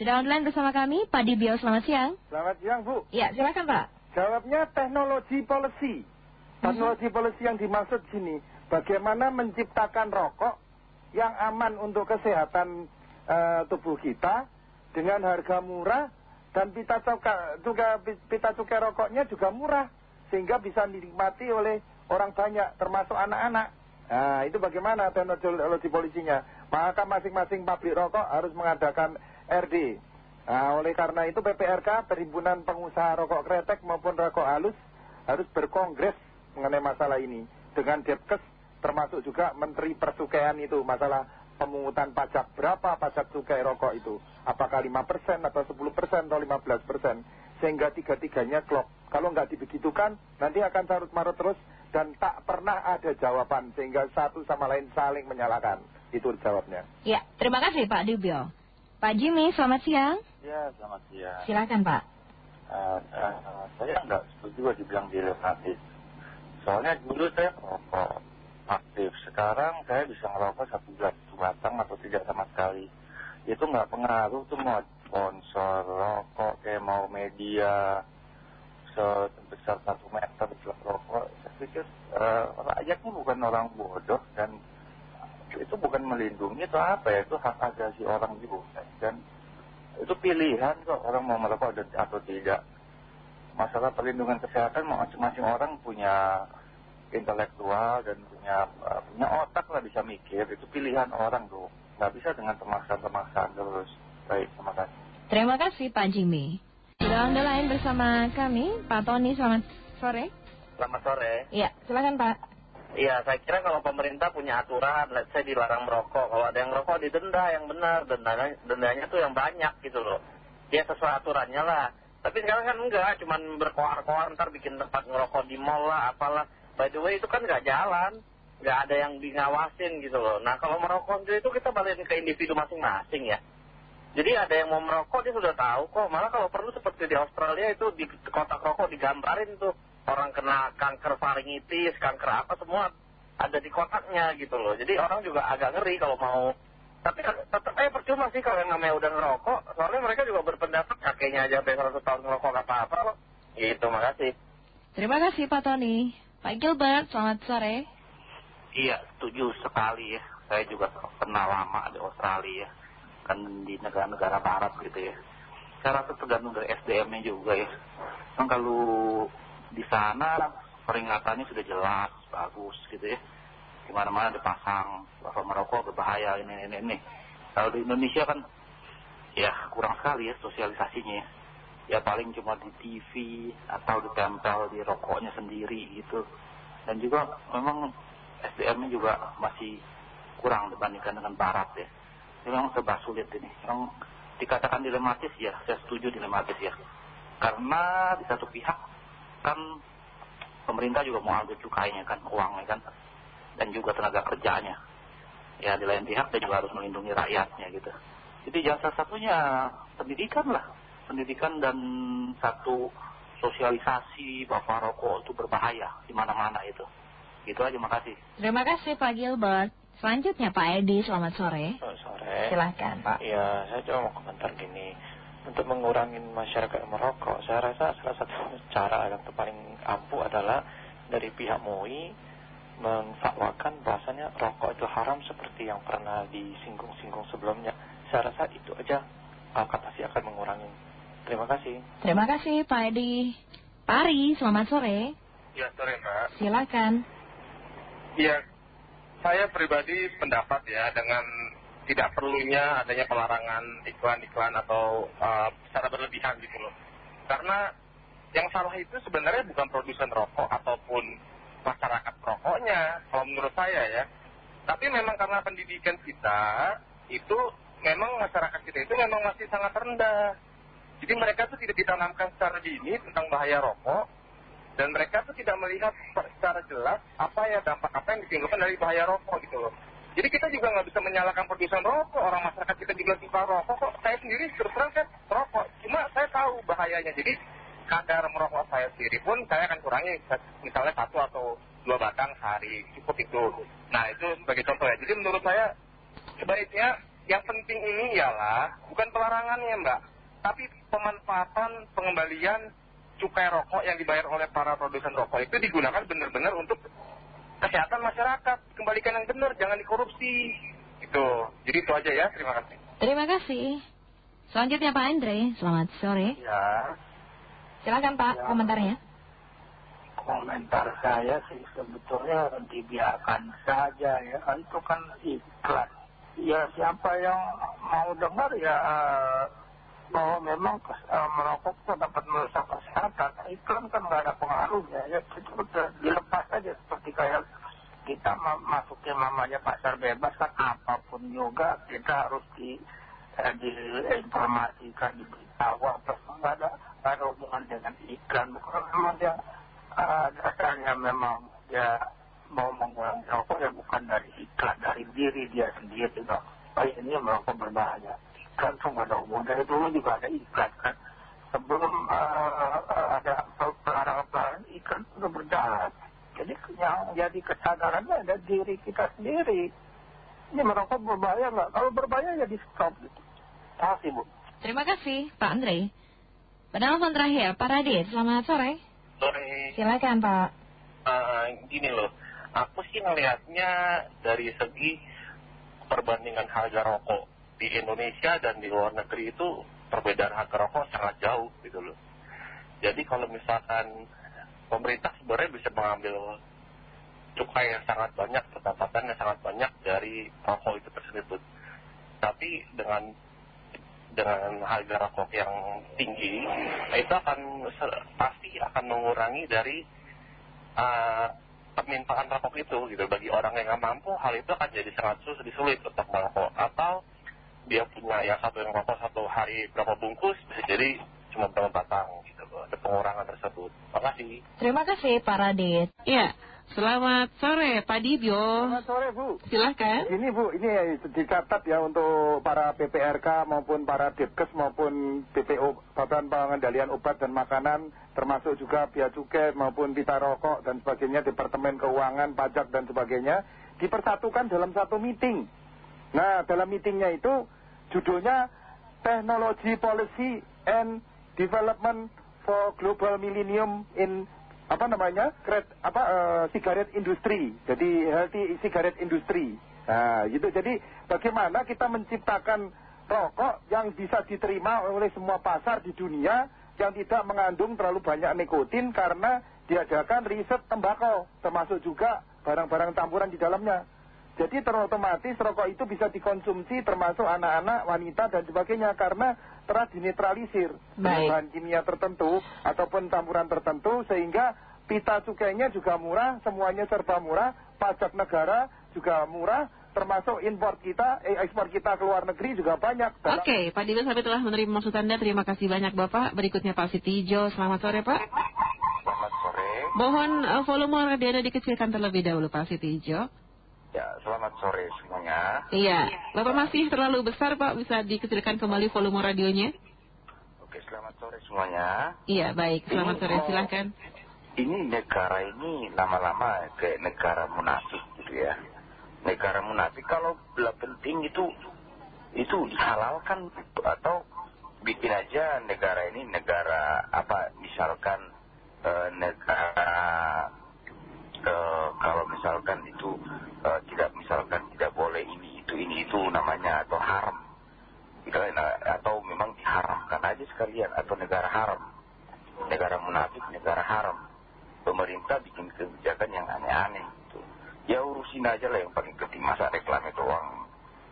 Sudah online bersama kami, Pak Dibio, selamat siang. Selamat siang, Bu. Ya, silakan Pak. Jawabnya teknologi policy. Teknologi policy yang dimaksud sini, bagaimana menciptakan rokok yang aman untuk kesehatan eh, tubuh kita dengan harga murah dan pita cukai, juga, pita cukai rokoknya juga murah sehingga bisa dinikmati oleh orang banyak termasuk anak-anak. Nah, itu bagaimana teknologi polisinya? Maka masing-masing pabrik rokok harus mengadakan RD. Nah, oleh karena itu PPRK, Perhimpunan Pengusaha Rokok Kretek maupun Rokok Halus harus berkongres mengenai masalah ini dengan Depkes termasuk juga Menteri Persukaian itu masalah pemungutan pajak. Berapa pajak cukai rokok itu? Apakah 5% atau 10% atau 15% sehingga tiga-tiganya klop. Kalau nggak dibegitukan nanti akan carut marut terus dan tak pernah ada jawaban sehingga satu sama lain saling menyalahkan. Itu jawabnya. Ya terima kasih Pak Dibio Pak Jimmy selamat siang. Ya selamat siang. Silakan Pak. Uh, uh, saya nggak setuju dibilang dilematis. Soalnya dulu saya merokok aktif. Sekarang saya bisa ngerokok satu bulan batang atau tidak sama sekali. Itu nggak pengaruh tuh mau sponsor rokok kayak mau media sebesar satu meter besar rokok. Saya pikir uh, rakyatnya bukan orang bodoh dan itu bukan melindungi itu apa ya itu hak asasi orang juga dan itu pilihan kok orang mau merokok atau tidak. Masalah perlindungan kesehatan masing-masing orang punya intelektual dan punya uh, punya otak lah bisa mikir. Itu pilihan orang tuh nggak bisa dengan pemaksaan-pemaksaan terus. Baik terima kasih. Terima kasih Pak Jimmy. Sudah anda lain bersama kami Pak Tony selamat sore. Selamat sore. Iya silakan Pak Iya, saya kira kalau pemerintah punya aturan, let's say dilarang merokok. Kalau ada yang merokok didenda yang benar, dendanya, dendanya tuh yang banyak gitu loh. Dia sesuai aturannya lah. Tapi sekarang kan enggak, cuman berkoar-koar, ntar bikin tempat ngerokok di mall lah, apalah. By the way itu kan nggak jalan. Nggak ada yang ngawasin gitu loh. Nah kalau merokok itu kita balikin ke individu masing-masing ya. Jadi ada yang mau merokok dia sudah tahu kok. Malah kalau perlu seperti di Australia itu di kotak rokok digambarin tuh orang kena kanker faringitis kanker apa semua ada di kotaknya gitu loh jadi orang juga agak ngeri kalau mau tapi tetap eh percuma sih kalau yang namanya udah ngerokok soalnya mereka juga berpendapat kakeknya aja sampai 100 tahun ngerokok apa apa loh gitu makasih terima kasih Pak Tony Pak Gilbert, selamat sore. Iya, setuju sekali ya. Saya juga pernah lama di Australia ya. Kan di negara-negara barat gitu ya. Saya rasa tergantung dari SDM-nya juga ya. Kan kalau di sana peringatannya sudah jelas, bagus gitu ya. Di mana-mana dipasang bahwa merokok berbahaya ini, ini, ini. Kalau di Indonesia kan ya kurang sekali ya sosialisasinya ya. Ya paling cuma di TV atau ditempel di rokoknya sendiri gitu. Dan juga memang SDM-nya juga masih kurang dibandingkan dengan Barat ya. Memang serba sulit ini. Yang dikatakan dilematis ya saya setuju dilematis ya. Karena di satu pihak kan pemerintah juga mau ambil cukainya kan uangnya kan dan juga tenaga kerjanya ya di lain pihak dia juga harus melindungi rakyatnya gitu jadi jasa satunya pendidikan lah pendidikan dan satu sosialisasi bahwa rokok itu berbahaya di mana-mana itu. Itu aja, makasih. Terima kasih Pak Gilbert. Selanjutnya Pak Edi, selamat sore. Selamat sore. Silahkan Pak. Iya, saya cuma mau komentar gini. Untuk mengurangi masyarakat merokok, saya rasa salah satu cara yang paling ampuh adalah dari pihak MUI memfatwakan bahasanya rokok itu haram seperti yang pernah disinggung-singgung sebelumnya. Saya rasa itu aja kata sih akan mengurangi Terima kasih. Terima kasih Pak Edi. Pari, selamat sore. Ya, sore Mbak. Silakan. Ya, saya pribadi pendapat ya dengan tidak perlunya adanya pelarangan iklan-iklan atau uh, secara berlebihan gitu loh. Karena yang salah itu sebenarnya bukan produsen rokok ataupun masyarakat rokoknya, kalau menurut saya ya. Tapi memang karena pendidikan kita itu memang masyarakat kita itu memang masih sangat rendah jadi mereka tuh tidak ditanamkan secara dini tentang bahaya rokok dan mereka tuh tidak melihat secara jelas apa ya dampak apa yang ditimbulkan dari bahaya rokok gitu loh. Jadi kita juga nggak bisa menyalahkan produsen rokok, orang masyarakat kita juga suka rokok kok. Saya sendiri terus terang kan rokok, cuma saya tahu bahayanya. Jadi kadar merokok saya sendiri pun saya akan kurangi misalnya satu atau dua batang sehari cukup itu. Nah itu sebagai contoh ya. Jadi menurut saya sebaiknya yang penting ini ialah bukan pelarangannya mbak, tapi pemanfaatan pengembalian cukai rokok yang dibayar oleh para produsen rokok itu digunakan benar-benar untuk kesehatan masyarakat. Kembalikan yang benar, jangan dikorupsi. Itu. Jadi itu aja ya, terima kasih. Terima kasih. Selanjutnya Pak Andre, selamat sore. Ya, Silakan Pak Ya. komentarnya. komentar saya sih sebetulnya dibiarkan saja ya. Itu kan iklan. Ya siapa yang mau dengar ya eh, bahwa memang eh, merokok itu dapat merusak kesehatan. Iklan kan nggak ada pengaruhnya ya. Itu dilepas aja seperti kayak kita ma- masukin namanya pasar bebas kan apa pun juga kita harus di eh, diinformasikan diberitahu apa nggak ada ada hubungan dengan iklan bukan memang dia eh, dasarnya memang dia mau mengurangi rokok ya bukan dari iklan dari diri dia sendiri dong oh ini merokok berbahaya iklan tuh nggak ada hubungan dari dulu juga ada iklan kan sebelum eh, eh, ada pelarangan-pelarangan iklan itu berjalan jadi yang jadi kesadarannya ada diri kita sendiri ini merokok berbahaya nggak kalau berbahaya ya di stop gitu terima kasih bu Terima kasih Pak Andre. Penelpon terakhir, Pak Radit, selamat sore. Sore. Silakan Pak. Eh, gini loh, aku sih ngelihatnya dari segi perbandingan harga rokok di Indonesia dan di luar negeri itu perbedaan harga rokok sangat jauh gitu loh. Jadi kalau misalkan pemerintah sebenarnya bisa mengambil cukai yang sangat banyak, pendapatan yang sangat banyak dari rokok itu tersebut. Tapi dengan dengan harga rokok yang tinggi, itu akan pasti akan mengurangi dari uh, permintaan rokok itu gitu. Bagi orang yang nggak mampu, hal itu akan jadi sangat sulit untuk merokok. Atau dia punya yang satu yang rokok satu hari berapa bungkus, bisa jadi cuma berapa batang gitu. Ada pengurangan tersebut. Terima kasih. Terima kasih Pak Radit. Ya, selamat sore Pak Dibyo. Selamat sore Bu. Silahkan. Ini Bu, ini ya, dicatat ya untuk para PPRK maupun para Depkes maupun BPO Badan Pengendalian Obat dan Makanan termasuk juga Bea Cukai maupun Pita Rokok dan sebagainya Departemen Keuangan, Pajak dan sebagainya dipersatukan dalam satu meeting. Nah, dalam meetingnya itu judulnya Technology Policy and Development for Global Millennium in apa namanya kret, apa eh, sigaret industri. Jadi healthy sigaret industri. Nah gitu. Jadi bagaimana kita menciptakan rokok yang bisa diterima oleh semua pasar di dunia yang tidak mengandung terlalu banyak nikotin karena diadakan riset tembakau termasuk juga barang-barang campuran di dalamnya jadi terotomatis rokok itu bisa dikonsumsi termasuk anak-anak, wanita dan sebagainya karena telah dinetralisir Baik. bahan kimia tertentu ataupun campuran tertentu sehingga pita cukainya juga murah, semuanya serba murah, pajak negara juga murah, termasuk impor kita, eh, ekspor kita ke luar negeri juga banyak. Oke, Pak Dibyo sampai telah menerima maksud Anda. Terima kasih banyak Bapak. Berikutnya Pak Sitijo. Selamat sore Pak. Selamat sore. Mohon eh, volume radio Anda dikecilkan terlebih dahulu Pak Sitijo. Ya, selamat sore semuanya. Iya, Bapak masih terlalu besar Pak. Bisa dikecilkan kembali volume radionya. Oke, selamat sore semuanya. Iya, baik. Selamat sore. Silahkan. Ini negara ini lama-lama kayak negara munafik gitu ya. Negara munafik kalau bila penting itu itu dihalalkan atau bikin aja negara ini negara apa misalkan eh, negara kalau misalkan itu eh, tidak misalkan tidak boleh ini itu ini itu namanya atau haram. Nah, atau memang diharamkan aja sekalian atau negara haram. Negara munafik negara haram. Pemerintah bikin kebijakan yang aneh-aneh gitu. ya urusin aja lah yang paling penting masa reklame doang.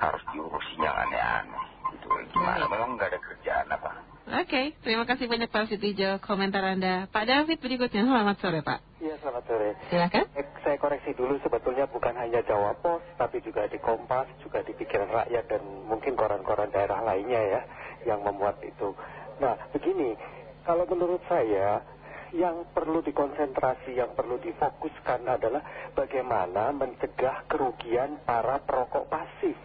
Harus diurusin yang aneh-aneh gitu. Gimana? Memang nggak ada kerjaan apa Oke, terima kasih banyak Pak Sitijo komentar Anda. Pak David berikutnya. Selamat sore Pak. Iya selamat sore. Silakan. Eh, Saya koreksi dulu sebetulnya bukan hanya Jawa Pos tapi juga di Kompas, juga di Pikiran Rakyat dan mungkin koran-koran daerah lainnya ya yang memuat itu. Nah begini, kalau menurut saya yang perlu dikonsentrasi, yang perlu difokuskan adalah bagaimana mencegah kerugian para perokok pasif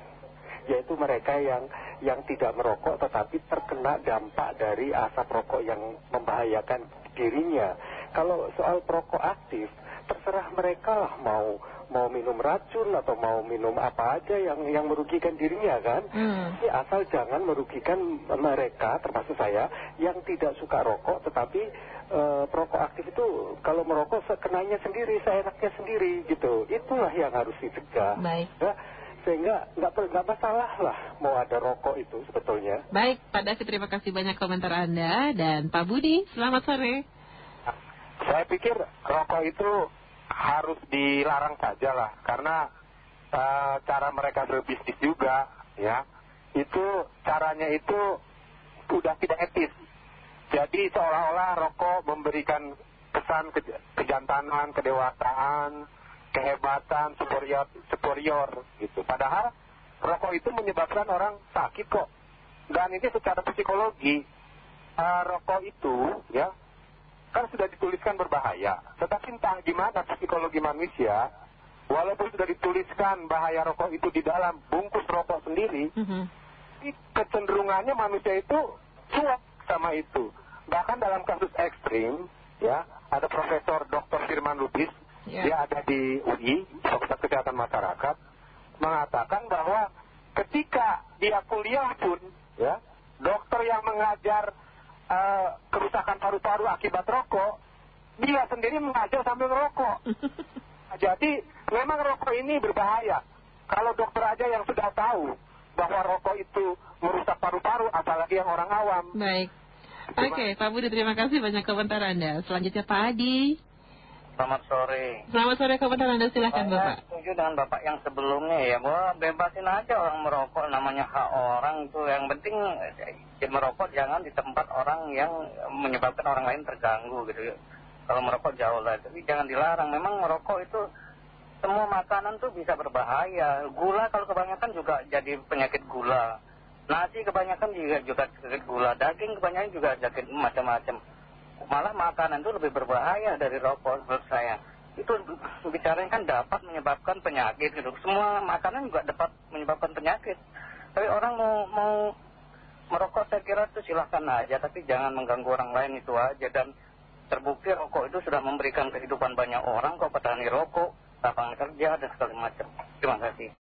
yaitu mereka yang yang tidak merokok tetapi terkena dampak dari asap rokok yang membahayakan dirinya. Kalau soal perokok aktif, terserah mereka lah mau mau minum racun atau mau minum apa aja yang yang merugikan dirinya kan. Hmm. Jadi asal jangan merugikan mereka termasuk saya yang tidak suka rokok tetapi eh, perokok aktif itu kalau merokok sekenanya sendiri, seenaknya sendiri gitu. Itulah yang harus dicegah. Baik. Ya, sehingga nggak masalah lah mau ada rokok itu sebetulnya. Baik, Pak David terima kasih banyak komentar Anda dan Pak Budi, selamat sore. Saya pikir rokok itu harus dilarang saja lah, karena eh, cara mereka berbisnis juga, ya, itu caranya itu udah tidak etis. Jadi seolah-olah rokok memberikan kesan ke- kejantanan, kedewasaan, kehebatan, superior, superior gitu. Padahal rokok itu menyebabkan orang sakit kok. Dan ini secara psikologi, eh, rokok itu ya kan sudah dituliskan berbahaya. Tetapi entah gimana psikologi manusia, walaupun sudah dituliskan bahaya rokok itu di dalam bungkus rokok sendiri, Mhm. tapi kecenderungannya manusia itu cuek sama itu. Bahkan dalam kasus ekstrim, ya, ada Profesor Dr. Firman Lubis, Ya. dia ada di UI, Fakultas Kesehatan Masyarakat, mengatakan bahwa ketika dia kuliah pun, ya, dokter yang mengajar eh, kerusakan paru-paru akibat rokok, dia sendiri mengajar sambil ngerokok. Jadi memang rokok ini berbahaya. Kalau dokter aja yang sudah tahu bahwa rokok itu merusak paru-paru, apalagi yang orang awam. Baik. Oke, Pak Budi terima kasih banyak komentar Anda. Selanjutnya Pak Adi. Selamat sore. Selamat sore komentar Anda silahkan Saya Bapak. setuju dengan Bapak yang sebelumnya ya, bahwa bebasin aja orang merokok, namanya hak orang itu. Yang penting eh, merokok jangan di tempat orang yang menyebabkan orang lain terganggu gitu. Kalau merokok jauh lah, tapi jangan dilarang. Memang merokok itu semua makanan tuh bisa berbahaya. Gula kalau kebanyakan juga jadi penyakit gula. Nasi kebanyakan juga juga penyakit gula. Daging kebanyakan juga sakit macam-macam. Malah makanan itu lebih berbahaya dari rokok menurut saya. Itu bicaranya kan dapat menyebabkan penyakit gitu. Semua makanan juga dapat menyebabkan penyakit. Tapi orang mau mau merokok saya kira itu silahkan aja. Tapi jangan mengganggu orang lain itu aja. Dan terbukti rokok itu sudah memberikan kehidupan banyak orang kok petani rokok, lapangan kerja dan segala macam. Terima kasih.